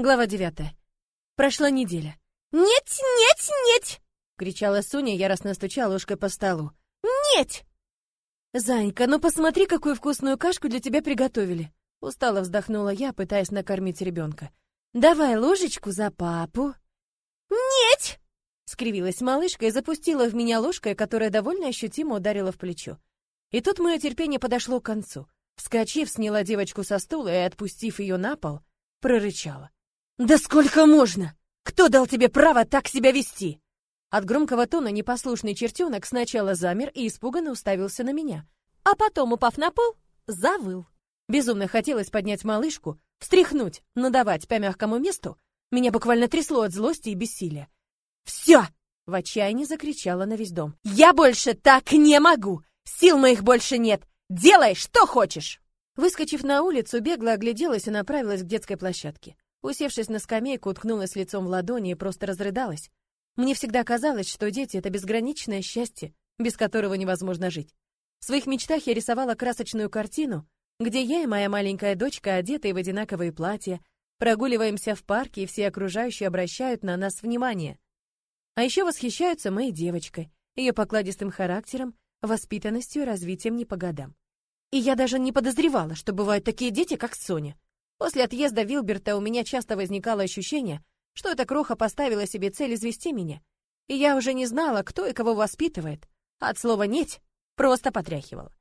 Глава девятая. Прошла неделя. «Нет, нет, нет!» — кричала Соня, яростно стуча ложкой по столу. «Нет!» «Зайка, ну посмотри, какую вкусную кашку для тебя приготовили!» Устало вздохнула я, пытаясь накормить ребенка. «Давай ложечку за папу!» «Нет!» — скривилась малышка и запустила в меня ложкой, которая довольно ощутимо ударила в плечо. И тут мое терпение подошло к концу. Вскочив, сняла девочку со стула и, отпустив ее на пол, прорычала. «Да сколько можно? Кто дал тебе право так себя вести?» От громкого тона непослушный чертенок сначала замер и испуганно уставился на меня, а потом, упав на пол, завыл. Безумно хотелось поднять малышку, встряхнуть, надавать по мягкому месту. Меня буквально трясло от злости и бессилия. «Все!» — в отчаянии закричала на весь дом. «Я больше так не могу! Сил моих больше нет! Делай, что хочешь!» Выскочив на улицу, бегло огляделась и направилась к детской площадке. Усевшись на скамейку, уткнулась лицом в ладони и просто разрыдалась. Мне всегда казалось, что дети — это безграничное счастье, без которого невозможно жить. В своих мечтах я рисовала красочную картину, где я и моя маленькая дочка, одетые в одинаковые платья, прогуливаемся в парке, и все окружающие обращают на нас внимание. А еще восхищаются моей девочкой, ее покладистым характером, воспитанностью и развитием не по годам. И я даже не подозревала, что бывают такие дети, как Соня. После отъезда Вилберта у меня часто возникало ощущение, что эта кроха поставила себе цель извести меня. И я уже не знала, кто и кого воспитывает. От слова «неть» просто потряхивала.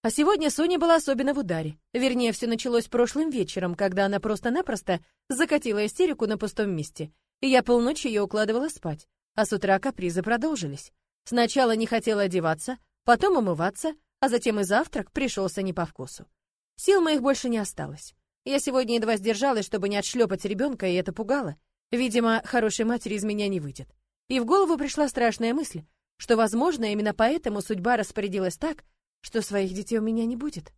А сегодня Соня была особенно в ударе. Вернее, все началось прошлым вечером, когда она просто-напросто закатила истерику на пустом месте. И я полночи ее укладывала спать. А с утра капризы продолжились. Сначала не хотела одеваться, потом умываться, а затем и завтрак пришелся не по вкусу. Сил моих больше не осталось. Я сегодня едва сдержалась, чтобы не отшлепать ребенка, и это пугало. Видимо, хорошей матери из меня не выйдет. И в голову пришла страшная мысль, что, возможно, именно поэтому судьба распорядилась так, что своих детей у меня не будет.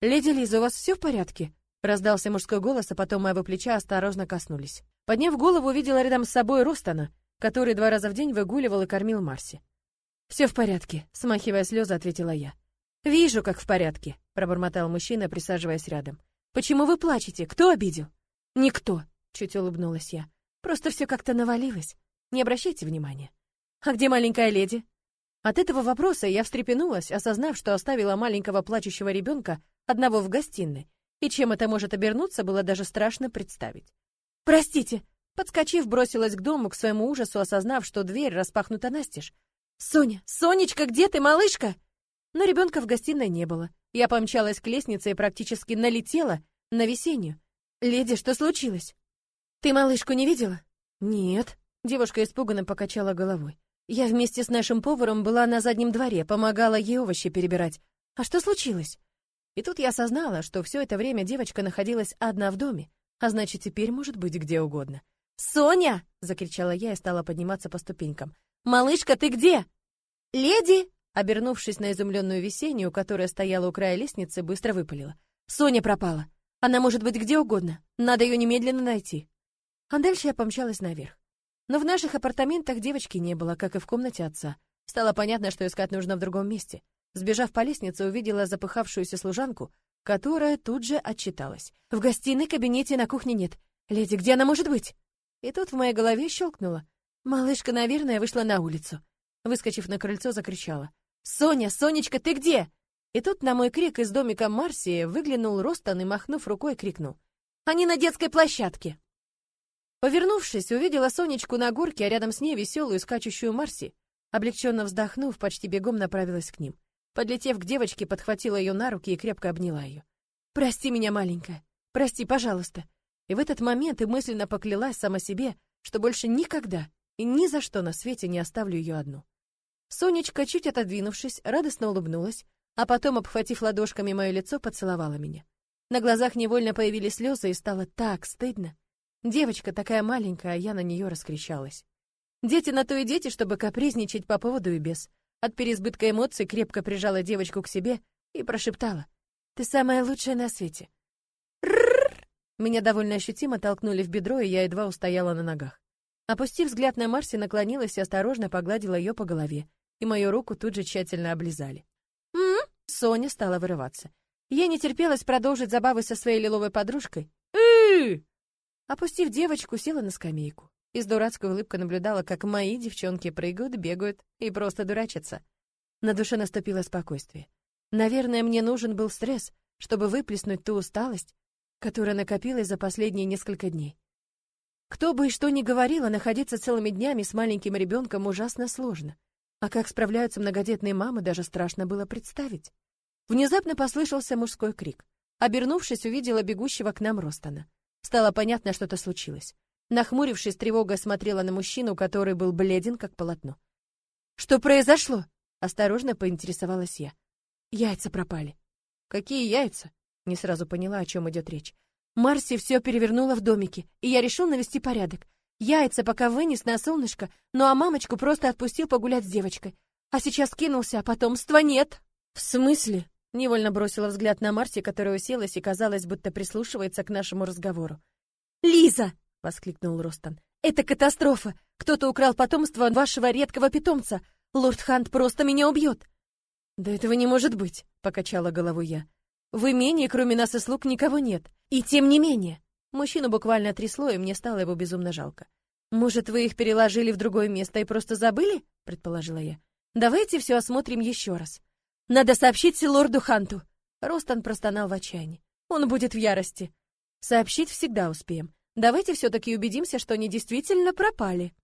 «Леди Лиза, у вас все в порядке?» Раздался мужской голос, а потом моего плеча осторожно коснулись. Подняв голову, увидела рядом с собой Ростана, который два раза в день выгуливал и кормил Марси. «Все в порядке», — смахивая слезы, ответила я. «Вижу, как в порядке», — пробормотал мужчина, присаживаясь рядом. Почему вы плачете? Кто обидел? Никто, чуть улыбнулась я. Просто все как-то навалилось. Не обращайте внимания. А где маленькая леди? От этого вопроса я встрепенулась, осознав, что оставила маленького плачущего ребенка одного в гостиной. И чем это может обернуться, было даже страшно представить. Простите, подскочив, бросилась к дому к своему ужасу, осознав, что дверь распахнута настежь. Соня, Сонечка, где ты, малышка? Но ребенка в гостиной не было. Я помчалась к лестнице и практически налетела на весеннюю. «Леди, что случилось?» «Ты малышку не видела?» «Нет». Девушка испуганно покачала головой. «Я вместе с нашим поваром была на заднем дворе, помогала ей овощи перебирать. А что случилось?» И тут я осознала, что все это время девочка находилась одна в доме, а значит, теперь может быть где угодно. «Соня!» — закричала я и стала подниматься по ступенькам. «Малышка, ты где?» «Леди!» Обернувшись на изумленную Весеннюю, которая стояла у края лестницы, быстро выпалила. «Соня пропала. Она может быть где угодно. Надо ее немедленно найти». А дальше я помчалась наверх. Но в наших апартаментах девочки не было, как и в комнате отца. Стало понятно, что искать нужно в другом месте. Сбежав по лестнице, увидела запыхавшуюся служанку, которая тут же отчиталась. «В гостиной, кабинете на кухне нет. Леди, где она может быть?» И тут в моей голове щелкнуло. Малышка, наверное, вышла на улицу. Выскочив на крыльцо, закричала. «Соня, Сонечка, ты где?» И тут на мой крик из домика Марсии выглянул Ростан и, махнув рукой, крикнул. «Они на детской площадке!» Повернувшись, увидела Сонечку на горке, а рядом с ней веселую скачущую Марси. Облегченно вздохнув, почти бегом направилась к ним. Подлетев к девочке, подхватила ее на руки и крепко обняла ее. «Прости меня, маленькая. Прости, пожалуйста». И в этот момент и мысленно поклялась сама себе, что больше никогда и ни за что на свете не оставлю ее одну. Сонечка, чуть отодвинувшись, радостно улыбнулась, а потом, обхватив ладошками мое лицо, поцеловала меня. На глазах невольно появились слезы, и стало так стыдно. Девочка такая маленькая, а я на нее раскричалась. Дети на то и дети, чтобы капризничать по поводу и без. От переизбытка эмоций крепко прижала девочку к себе и прошептала. «Ты самая лучшая на свете». Меня довольно ощутимо толкнули в бедро, и я едва устояла на ногах. Опустив взгляд на Марси, наклонилась и осторожно погладила ее по голове, и мою руку тут же тщательно облизали. «М-м-м!» Соня стала вырываться. Я не терпелась продолжить забавы со своей лиловой подружкой. «Ы-ы-ы!» Опустив девочку, села на скамейку и с дурацкой улыбкой наблюдала, как мои девчонки прыгают, бегают и просто дурачатся. На душе наступило спокойствие. Наверное, мне нужен был стресс, чтобы выплеснуть ту усталость, которая накопилась за последние несколько дней. Кто бы и что ни говорила, находиться целыми днями с маленьким ребенком ужасно сложно. А как справляются многодетные мамы, даже страшно было представить. Внезапно послышался мужской крик. Обернувшись, увидела бегущего к нам Ростона. Стало понятно, что-то случилось. Нахмурившись, тревога смотрела на мужчину, который был бледен, как полотно. «Что произошло?» — осторожно поинтересовалась я. «Яйца пропали». «Какие яйца?» — не сразу поняла, о чем идет речь. Марси все перевернула в домике, и я решил навести порядок. Яйца пока вынес на солнышко, ну а мамочку просто отпустил погулять с девочкой. А сейчас кинулся, а потомства нет. В смысле? Невольно бросила взгляд на Марси, которая уселась и казалось, будто прислушивается к нашему разговору. Лиза, воскликнул Ростон. Это катастрофа. Кто-то украл потомство вашего редкого питомца. Лорд Хант просто меня убьет. Да этого не может быть, покачала головой я. В имении, кроме нас и слуг, никого нет. И тем не менее, Мужчину буквально трясло, и мне стало его безумно жалко. «Может, вы их переложили в другое место и просто забыли?» — предположила я. «Давайте все осмотрим еще раз. Надо сообщить лорду Ханту». Ростон простонал в отчаянии. «Он будет в ярости». «Сообщить всегда успеем. Давайте все-таки убедимся, что они действительно пропали».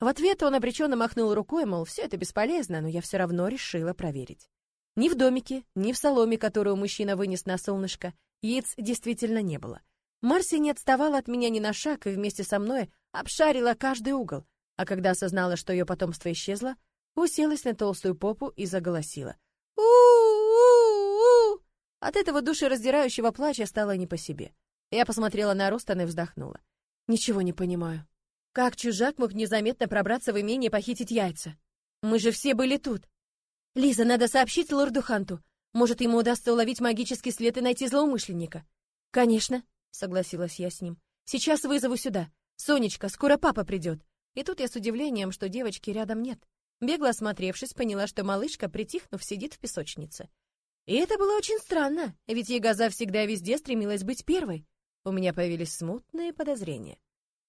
В ответ он обреченно махнул рукой, мол, все это бесполезно, но я все равно решила проверить. Ни в домике, ни в соломе, которую мужчина вынес на солнышко, яиц действительно не было. Марси не отставала от меня ни на шаг и вместе со мной обшарила каждый угол, а когда осознала, что ее потомство исчезло, уселась на толстую попу и заголосила. у-у-у От этого душераздирающего плача стало не по себе. Я посмотрела на Ростон и вздохнула. Ничего не понимаю. Как чужак мог незаметно пробраться в имение и похитить яйца? Мы же все были тут. Лиза, надо сообщить лорду Ханту. Может, ему удастся уловить магический след и найти злоумышленника. Конечно, согласилась я с ним. Сейчас вызову сюда. Сонечка, скоро папа придет. И тут я с удивлением, что девочки рядом нет. Бегло осмотревшись, поняла, что малышка, притихнув, сидит в песочнице. И это было очень странно, ведь Егоза всегда везде стремилась быть первой. У меня появились смутные подозрения.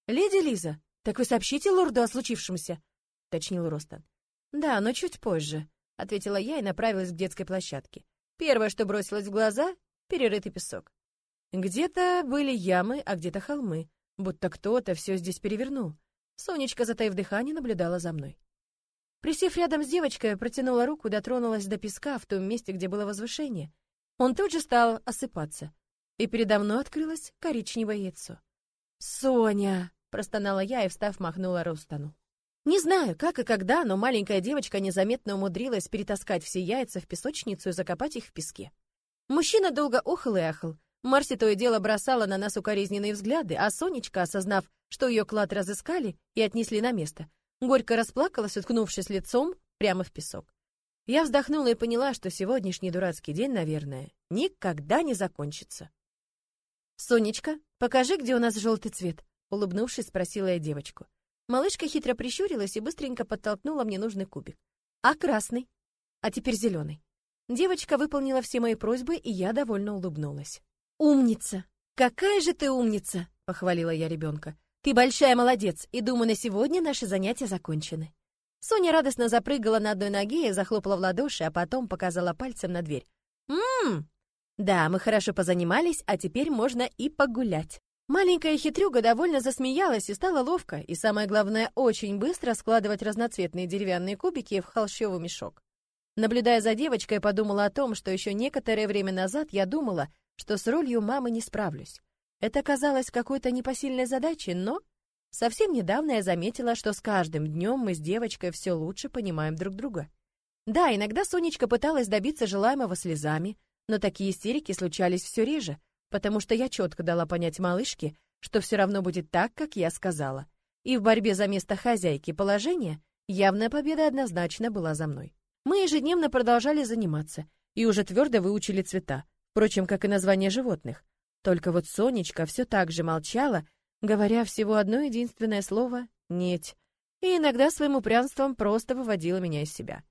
«Леди Лиза, так вы сообщите лорду о случившемся?» — уточнил Ростон. «Да, но чуть позже», — ответила я и направилась к детской площадке. Первое, что бросилось в глаза — перерытый песок. Где-то были ямы, а где-то холмы, будто кто-то все здесь перевернул. Сонечка, затаив дыхание, наблюдала за мной. Присев рядом с девочкой, протянула руку, дотронулась до песка в том месте, где было возвышение. Он тут же стал осыпаться, и передо мной открылось коричневое яйцо. «Соня!» — простонала я и, встав, махнула Ростану. Не знаю, как и когда, но маленькая девочка незаметно умудрилась перетаскать все яйца в песочницу и закопать их в песке. Мужчина долго охал и ахал, Марси то и дело бросала на нас укоризненные взгляды, а Сонечка, осознав, что ее клад разыскали и отнесли на место, горько расплакалась, уткнувшись лицом прямо в песок. Я вздохнула и поняла, что сегодняшний дурацкий день, наверное, никогда не закончится. «Сонечка, покажи, где у нас желтый цвет», — улыбнувшись, спросила я девочку. Малышка хитро прищурилась и быстренько подтолкнула мне нужный кубик. «А красный? А теперь зеленый». Девочка выполнила все мои просьбы, и я довольно улыбнулась. «Умница! Какая же ты умница!» — похвалила я ребенка. «Ты большая молодец, и думаю, на сегодня наши занятия закончены». Соня радостно запрыгала на одной ноге и захлопала в ладоши, а потом показала пальцем на дверь. «Ммм! Да, мы хорошо позанимались, а теперь можно и погулять». Маленькая хитрюга довольно засмеялась и стала ловко, и самое главное, очень быстро складывать разноцветные деревянные кубики в холщовый мешок. Наблюдая за девочкой, подумала о том, что еще некоторое время назад я думала, что с ролью мамы не справлюсь. Это казалось какой-то непосильной задачей, но совсем недавно я заметила, что с каждым днем мы с девочкой все лучше понимаем друг друга. Да, иногда Сонечка пыталась добиться желаемого слезами, но такие истерики случались все реже, потому что я четко дала понять малышке, что все равно будет так, как я сказала. И в борьбе за место хозяйки положения явная победа однозначно была за мной. Мы ежедневно продолжали заниматься и уже твердо выучили цвета, Впрочем, как и название животных. Только вот Сонечка все так же молчала, говоря всего одно единственное слово «нет», и иногда своим упрямством просто выводила меня из себя.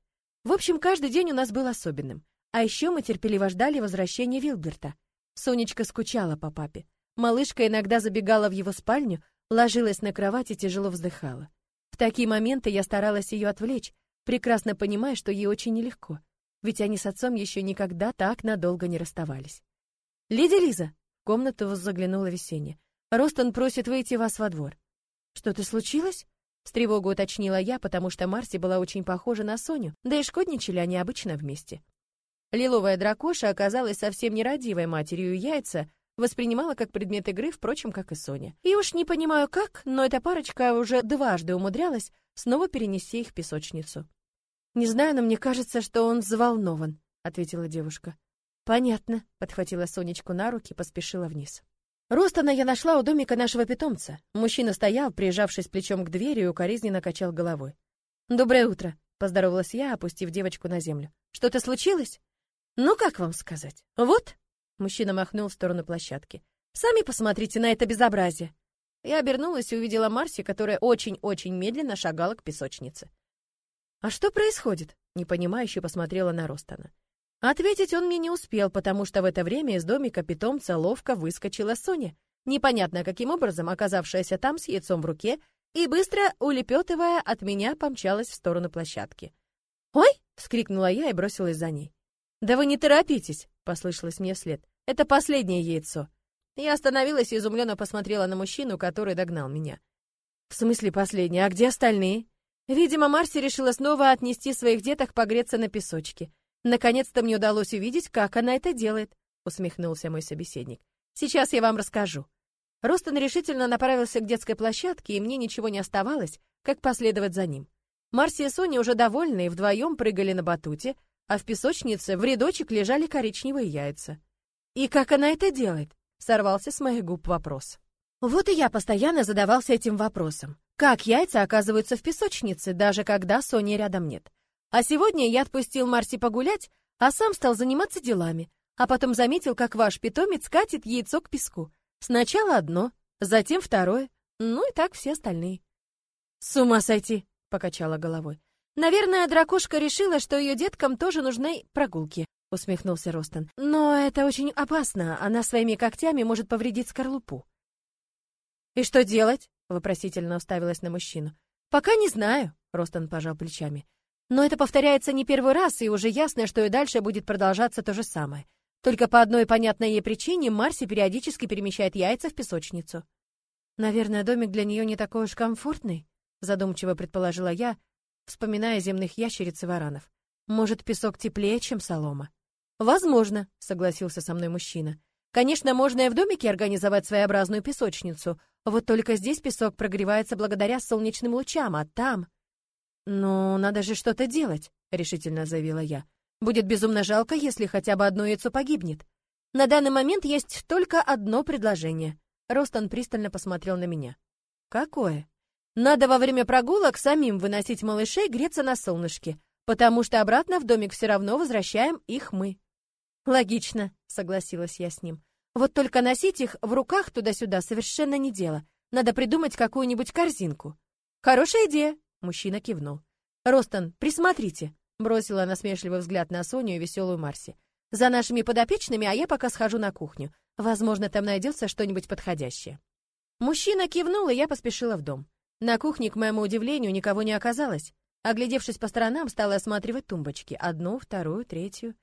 В общем, каждый день у нас был особенным. А еще мы терпеливо ждали возвращения Вилберта. Сонечка скучала по папе. Малышка иногда забегала в его спальню, ложилась на кровать и тяжело вздыхала. В такие моменты я старалась ее отвлечь, прекрасно понимая, что ей очень нелегко, ведь они с отцом еще никогда так надолго не расставались. «Леди Лиза!» — в комнату заглянула Весенняя. «Ростон просит выйти вас во двор». «Что-то случилось?» С тревогой уточнила я, потому что Марси была очень похожа на Соню, да и шкодничали они обычно вместе. Лиловая дракоша оказалась совсем нерадивой матерью яйца, воспринимала как предмет игры, впрочем, как и Соня. И уж не понимаю как, но эта парочка уже дважды умудрялась снова перенести их в песочницу. «Не знаю, но мне кажется, что он взволнован», — ответила девушка. «Понятно», — подхватила Сонечку на руки и поспешила вниз. Ростона я нашла у домика нашего питомца. Мужчина стоял, прижавшись плечом к двери и укоризненно качал головой. «Доброе утро», — поздоровалась я, опустив девочку на землю. «Что-то случилось?» «Ну, как вам сказать? Вот!» Мужчина махнул в сторону площадки. «Сами посмотрите на это безобразие!» Я обернулась и увидела Марси, которая очень-очень медленно шагала к песочнице. «А что происходит?» — непонимающе посмотрела на Ростона. Ответить он мне не успел, потому что в это время из домика питомца ловко выскочила Соня, непонятно каким образом оказавшаяся там с яйцом в руке, и быстро, улепетывая от меня, помчалась в сторону площадки. «Ой!» — вскрикнула я и бросилась за ней. «Да вы не торопитесь!» — послышалось мне вслед. «Это последнее яйцо!» Я остановилась и изумленно посмотрела на мужчину, который догнал меня. «В смысле последнее? А где остальные?» Видимо, Марси решила снова отнести своих деток погреться на песочке. Наконец-то мне удалось увидеть, как она это делает, усмехнулся мой собеседник. Сейчас я вам расскажу. Ростон решительно направился к детской площадке, и мне ничего не оставалось, как последовать за ним. Марси и Соня уже довольные вдвоем прыгали на батуте, а в песочнице в рядочек лежали коричневые яйца. «И как она это делает?» — сорвался с моих губ вопрос. Вот и я постоянно задавался этим вопросом. Как яйца оказываются в песочнице, даже когда Сони рядом нет? А сегодня я отпустил Марси погулять, а сам стал заниматься делами, а потом заметил, как ваш питомец катит яйцо к песку. Сначала одно, затем второе, ну и так все остальные. «С ума сойти!» — покачала головой. «Наверное, дракошка решила, что ее деткам тоже нужны прогулки», — усмехнулся Ростон. «Но это очень опасно, она своими когтями может повредить скорлупу». «И что делать?» — вопросительно уставилась на мужчину. «Пока не знаю», — Ростон пожал плечами. Но это повторяется не первый раз, и уже ясно, что и дальше будет продолжаться то же самое. Только по одной понятной ей причине Марси периодически перемещает яйца в песочницу. Наверное, домик для нее не такой уж комфортный, задумчиво предположила я, вспоминая земных ящериц и варанов. Может, песок теплее, чем солома? Возможно, согласился со мной мужчина. Конечно, можно и в домике организовать своеобразную песочницу, вот только здесь песок прогревается благодаря солнечным лучам, а там... «Ну, надо же что-то делать», — решительно заявила я. «Будет безумно жалко, если хотя бы одно яйцо погибнет. На данный момент есть только одно предложение». Ростон пристально посмотрел на меня. «Какое?» «Надо во время прогулок самим выносить малышей греться на солнышке, потому что обратно в домик все равно возвращаем их мы». «Логично», — согласилась я с ним. «Вот только носить их в руках туда-сюда совершенно не дело. Надо придумать какую-нибудь корзинку». «Хорошая идея», Мужчина кивнул. «Ростон, присмотрите!» Бросила насмешливый взгляд на Соню и веселую Марси. «За нашими подопечными, а я пока схожу на кухню. Возможно, там найдется что-нибудь подходящее». Мужчина кивнул, и я поспешила в дом. На кухне, к моему удивлению, никого не оказалось. Оглядевшись по сторонам, стала осматривать тумбочки. Одну, вторую, третью.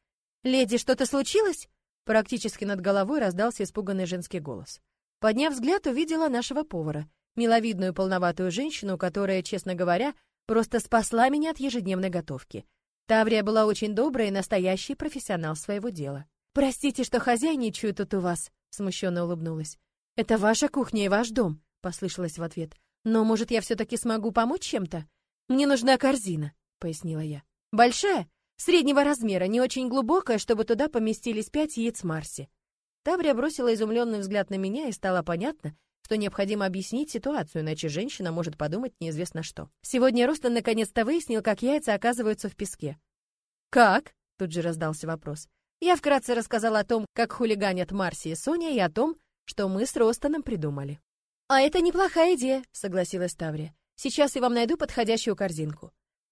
«Леди, что-то случилось?» Практически над головой раздался испуганный женский голос. Подняв взгляд, увидела нашего повара миловидную полноватую женщину, которая, честно говоря, просто спасла меня от ежедневной готовки. Таврия была очень добрая и настоящий профессионал своего дела. «Простите, что хозяйничаю тут у вас», — смущенно улыбнулась. «Это ваша кухня и ваш дом», — послышалось в ответ. «Но, может, я все-таки смогу помочь чем-то? Мне нужна корзина», — пояснила я. «Большая? Среднего размера, не очень глубокая, чтобы туда поместились пять яиц Марси». Таврия бросила изумленный взгляд на меня, и стало понятно, что необходимо объяснить ситуацию, иначе женщина может подумать неизвестно что. Сегодня Ростон наконец-то выяснил, как яйца оказываются в песке. «Как?» — тут же раздался вопрос. Я вкратце рассказала о том, как хулиганят Марси и Соня, и о том, что мы с Ростоном придумали. «А это неплохая идея», — согласилась Таврия. «Сейчас я вам найду подходящую корзинку».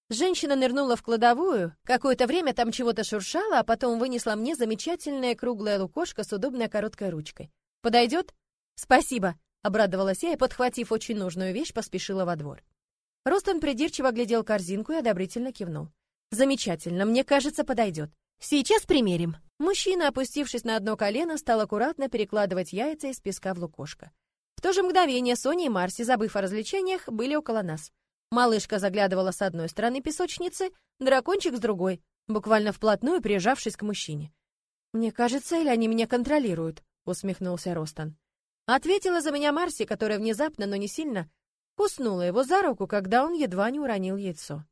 Женщина нырнула в кладовую, какое-то время там чего-то шуршало, а потом вынесла мне замечательное круглое лукошко с удобной короткой ручкой. «Подойдет?» Спасибо, обрадовалась я и, подхватив очень нужную вещь, поспешила во двор. Ростон придирчиво глядел корзинку и одобрительно кивнул. Замечательно, мне кажется, подойдет. Сейчас примерим. Мужчина, опустившись на одно колено, стал аккуратно перекладывать яйца из песка в лукошко. В то же мгновение Соня и Марси, забыв о развлечениях, были около нас. Малышка заглядывала с одной стороны песочницы, дракончик с другой, буквально вплотную прижавшись к мужчине. «Мне кажется, или они меня контролируют?» — усмехнулся Ростон. Ответила за меня Марси, которая внезапно, но не сильно, куснула его за руку, когда он едва не уронил яйцо.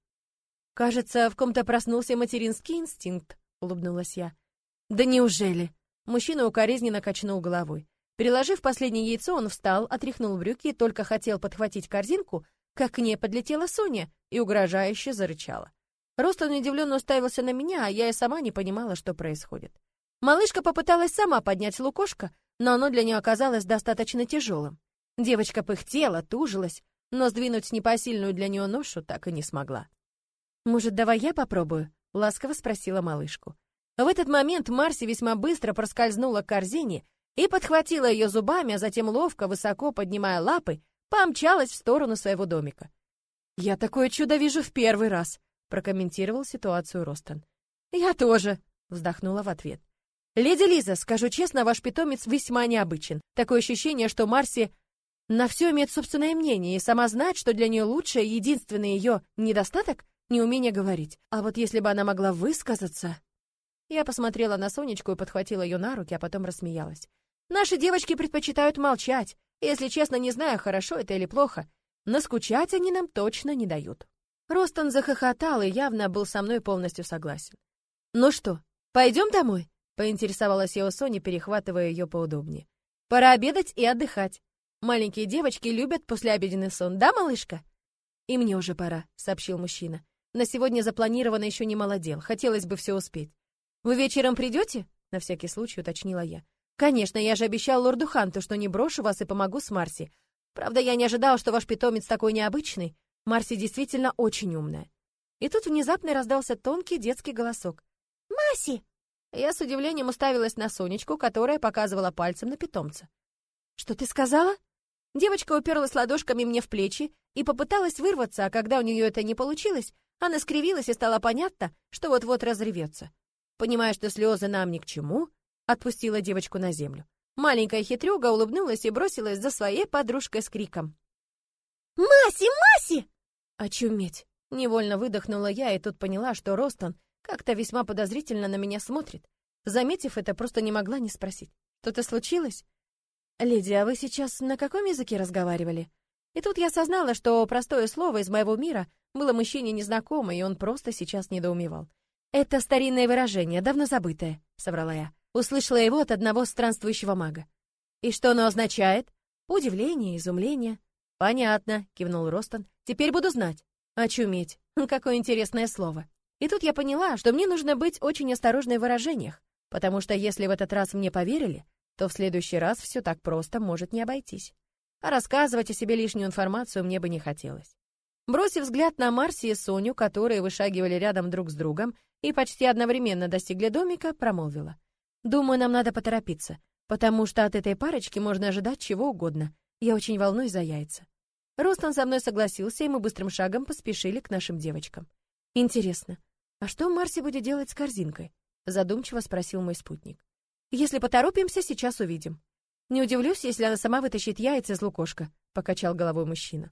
«Кажется, в ком-то проснулся материнский инстинкт», — улыбнулась я. «Да неужели?» Мужчина укоризненно качнул головой. Переложив последнее яйцо, он встал, отряхнул брюки и только хотел подхватить корзинку, как к ней подлетела Соня и угрожающе зарычала. Ростон удивленно уставился на меня, а я и сама не понимала, что происходит. Малышка попыталась сама поднять лукошко, но оно для нее оказалось достаточно тяжелым. Девочка пыхтела, тужилась, но сдвинуть непосильную для нее ношу так и не смогла. «Может, давай я попробую?» — ласково спросила малышку. В этот момент Марси весьма быстро проскользнула к корзине и подхватила ее зубами, а затем ловко, высоко поднимая лапы, помчалась в сторону своего домика. «Я такое чудо вижу в первый раз», — прокомментировал ситуацию Ростон. «Я тоже», — вздохнула в ответ. «Леди Лиза, скажу честно, ваш питомец весьма необычен. Такое ощущение, что Марси на все имеет собственное мнение и сама знает, что для нее лучшее, единственный ее недостаток — неумение говорить. А вот если бы она могла высказаться...» Я посмотрела на Сонечку и подхватила ее на руки, а потом рассмеялась. «Наши девочки предпочитают молчать. Если честно, не знаю, хорошо это или плохо. Но скучать они нам точно не дают». Ростон захохотал и явно был со мной полностью согласен. «Ну что, пойдем домой?» — поинтересовалась я у Сони, перехватывая ее поудобнее. «Пора обедать и отдыхать. Маленькие девочки любят послеобеденный сон, да, малышка?» «И мне уже пора», — сообщил мужчина. «На сегодня запланировано еще немало дел, хотелось бы все успеть. Вы вечером придете?» — на всякий случай уточнила я. «Конечно, я же обещал лорду Ханту, что не брошу вас и помогу с Марси. Правда, я не ожидал, что ваш питомец такой необычный. Марси действительно очень умная». И тут внезапно раздался тонкий детский голосок. «Маси!» Я с удивлением уставилась на Сонечку, которая показывала пальцем на питомца. «Что ты сказала?» Девочка уперлась ладошками мне в плечи и попыталась вырваться, а когда у нее это не получилось, она скривилась и стало понятно, что вот-вот разревется. Понимая, что слезы нам ни к чему, отпустила девочку на землю. Маленькая хитрюга улыбнулась и бросилась за своей подружкой с криком. «Маси, Маси!» «Очуметь!» Невольно выдохнула я и тут поняла, что Ростон как-то весьма подозрительно на меня смотрит. Заметив это, просто не могла не спросить. «Что-то случилось?» «Леди, а вы сейчас на каком языке разговаривали?» И тут я осознала, что простое слово из моего мира было мужчине незнакомо, и он просто сейчас недоумевал. «Это старинное выражение, давно забытое», — соврала я. Услышала его от одного странствующего мага. «И что оно означает?» «Удивление, изумление». «Понятно», — кивнул Ростон. «Теперь буду знать». «Очуметь. Какое интересное слово». И тут я поняла, что мне нужно быть очень осторожной в выражениях, потому что если в этот раз мне поверили, то в следующий раз все так просто может не обойтись. А рассказывать о себе лишнюю информацию мне бы не хотелось. Бросив взгляд на Марси и Соню, которые вышагивали рядом друг с другом и почти одновременно достигли домика, промолвила. «Думаю, нам надо поторопиться, потому что от этой парочки можно ожидать чего угодно. Я очень волнуюсь за яйца». Ростон со мной согласился, и мы быстрым шагом поспешили к нашим девочкам. «Интересно, а что Марси будет делать с корзинкой?» задумчиво спросил мой спутник. «Если поторопимся, сейчас увидим». «Не удивлюсь, если она сама вытащит яйца из лукошка», покачал головой мужчина.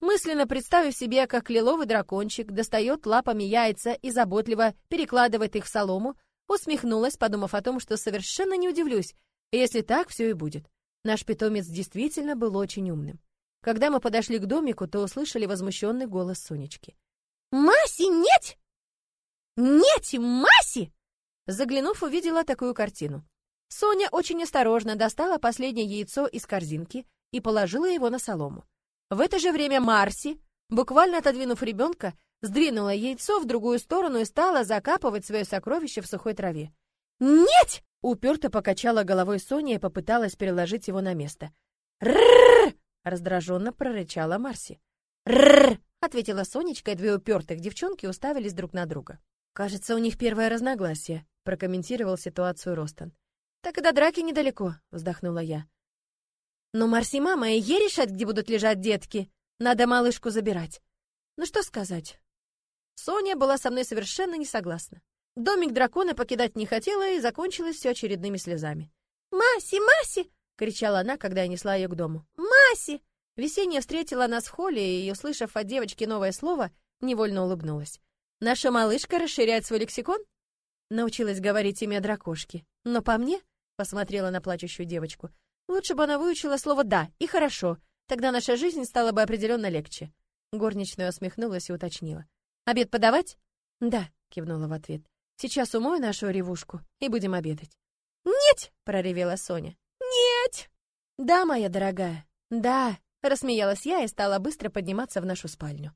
Мысленно представив себе, как лиловый дракончик достает лапами яйца и заботливо перекладывает их в солому, усмехнулась, подумав о том, что совершенно не удивлюсь, если так все и будет. Наш питомец действительно был очень умным. Когда мы подошли к домику, то услышали возмущенный голос Сонечки. «Маси, нет! Нет, Маси!» Заглянув, увидела такую картину. Соня очень осторожно достала последнее яйцо из корзинки и положила его на солому. В это же время Марси, буквально отодвинув ребенка, сдвинула яйцо в другую сторону и стала закапывать свое сокровище в сухой траве. «Нет!» — уперто покачала головой Соня и попыталась переложить его на место. «Ррррр!» — раздраженно прорычала Марси. «Ррррр!» — ответила Сонечка, и две упертых девчонки уставились друг на друга. «Кажется, у них первое разногласие», — прокомментировал ситуацию Ростон. «Так и до драки недалеко», — вздохнула я. Но Марси мама и ей решать, где будут лежать детки. Надо малышку забирать. Ну что сказать? Соня была со мной совершенно не согласна. Домик дракона покидать не хотела и закончилось все очередными слезами. «Маси, Маси!» — кричала она, когда я несла ее к дому. «Маси!» Весенняя встретила нас в холле и, услышав от девочки новое слово, невольно улыбнулась. «Наша малышка расширяет свой лексикон?» Научилась говорить имя дракошки. «Но по мне?» — посмотрела на плачущую девочку. «Лучше бы она выучила слово «да» и «хорошо», тогда наша жизнь стала бы определенно легче». Горничная усмехнулась и уточнила. «Обед подавать?» «Да», — кивнула в ответ. «Сейчас умою нашу ревушку и будем обедать». «Нет!» — проревела Соня. «Нет!» «Да, моя дорогая, да!» — рассмеялась я и стала быстро подниматься в нашу спальню.